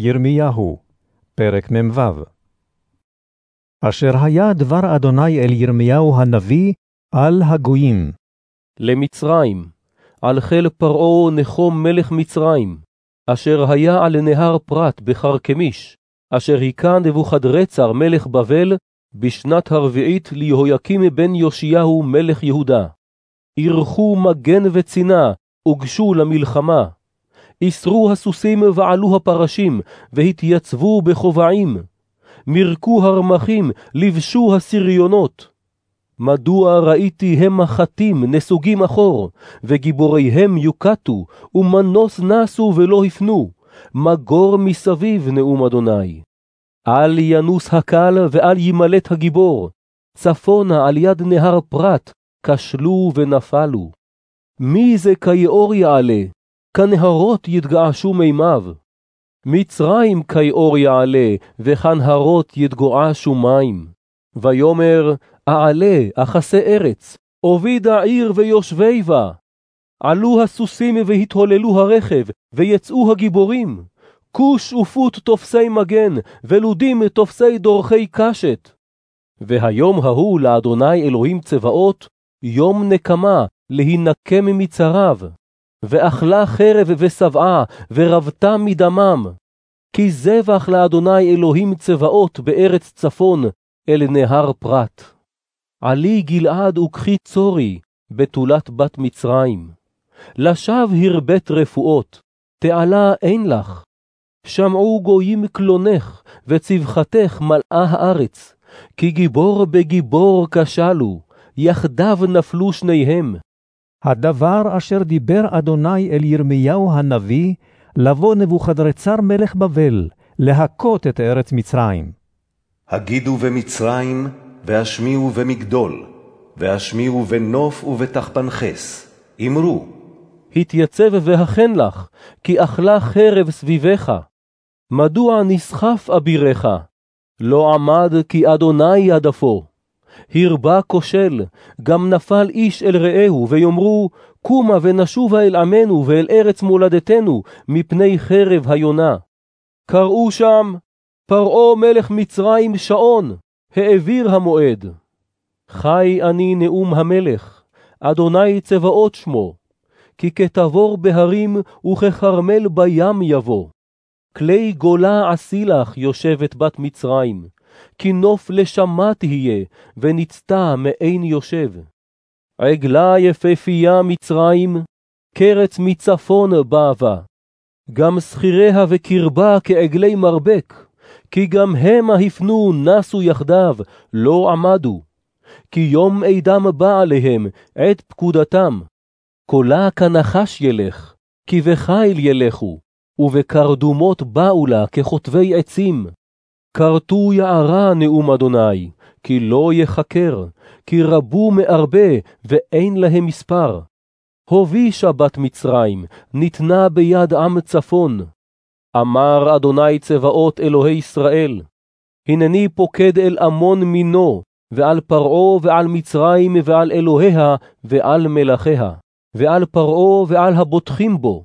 ירמיהו, פרק מ"ו אשר היה דבר אדוני אל ירמיהו הנביא על הגויים. למצרים, על חיל פרעה נחום מלך מצרים, אשר היה על נהר פרת בחרקמיש, אשר היכה נבוכדרצר מלך בבל, בשנת הרביעית ליהויקים בן יאשיהו מלך יהודה. אירחו מגן וצינה, הוגשו למלחמה. איסרו הסוסים ועלו הפרשים, והתייצבו בכובעים. מרקו הרמחים, לבשו הסריונות. מדוע ראיתי הם מחטים נסוגים אחור, וגיבוריהם יוקטו, ומנוס נסו ולא הפנו, מגור מסביב נאום אדוני. אל ינוס הקל ואל ימלט הגיבור, צפונה על יד נהר פרת, כשלו ונפלו. מי זה כיאור יעלה, כנהרות יתגעשו מימיו. מצרים כיאור יעלה, וכנהרות יתגועשו מים. ויאמר, אעלה, אכסה ארץ, אוביד העיר ויושבי בה. עלו הסוסים והתהוללו הרכב, ויצאו הגיבורים. כוש ופוט תופסי מגן, ולודים תופסי דורכי קשת. והיום ההוא לאדוני אלוהים צבאות, יום נקמה, להינקם מצריו. ואכלה חרב ושבעה, ורבתה מדמם. כי זבח לאדוני אלוהים צבאות בארץ צפון, אל נהר פרת. עלי גלעד וקחי צורי, בתולת בת מצרים. לשווא הרבית רפואות, תעלה אין לך. שמעו גויים קלונך, וצבחתך מלאה הארץ. כי גיבור בגיבור כשלו, יחדיו נפלו שניהם. הדבר אשר דיבר אדוני אל ירמיהו הנביא, לבוא נבוכדרצר מלך בבל, להכות את ארץ מצרים. הגידו במצרים, והשמיעו במגדול, והשמיעו בנוף ובתחפנחס, אמרו. התייצב והכן לך, כי אכלה חרב סביבך. מדוע נסחף אבירך? לא עמד כי אדוני הדפו. הרבה כושל, גם נפל איש אל רעהו, ויאמרו, קומה ונשובה אל עמנו ואל ארץ מולדתנו, מפני חרב היונה. קראו שם, פרעה מלך מצרים שעון, העביר המועד. חי אני נאום המלך, אדוני צבאות שמו, כי כתבור בהרים וככרמל בים יבוא. כלי גולה עשי לך, יושבת בת מצרים, כי נוף לשמה תהיה, ונצתה מעין יושב. עגלה יפהפייה מצרים, קרץ מצפון באה. גם שכיריה וקרבה כעגלי מרבק, כי גם המה הפנו נסו יחדיו, לא עמדו. כי יום עדם בא עליהם, עת פקודתם. קולה כנחש ילך, כי בחיל ילכו, ובקרדומות באו לה כחוטבי עצים. כרתו יערה נאום אדוני, כי לא יחקר, כי רבו מארבה, ואין להם מספר. הובי שבת מצרים, ניתנה ביד עם צפון. אמר אדוני צבאות אלוהי ישראל, הנני פוקד אל עמון מינו, ועל פרעה ועל מצרים ועל אלוהיה ועל מלכיה, ועל פרעה ועל הבוטחים בו,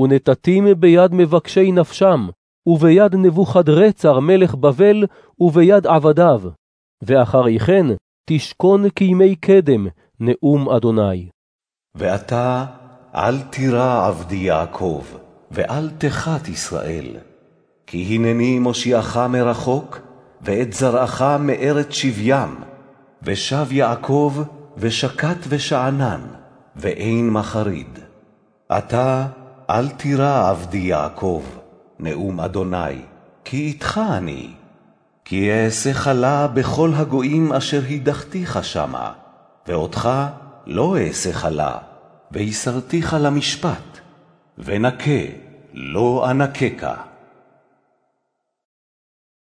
ונתתים ביד מבקשי נפשם, וביד נבוכדרצר מלך בבל, וביד עבדיו. ואחרי כן תשכון כימי קדם, נאום אדוני. ואתה אל תירא עבדי יעקב, ואל תחת ישראל. כי הנני מושיעך מרחוק, ואת זרעך מארץ שבים, ושב יעקב, ושקט ושאנן, ואין מחריד. אתה אל תירא עבדי יעקב, נאום אדוני, כי איתך אני. כי אעשה חלה בכל הגויים אשר הדחתיך שמה, ואותך לא אעשה חלה, ויסרתיך למשפט, ונקה, לא אנקקה.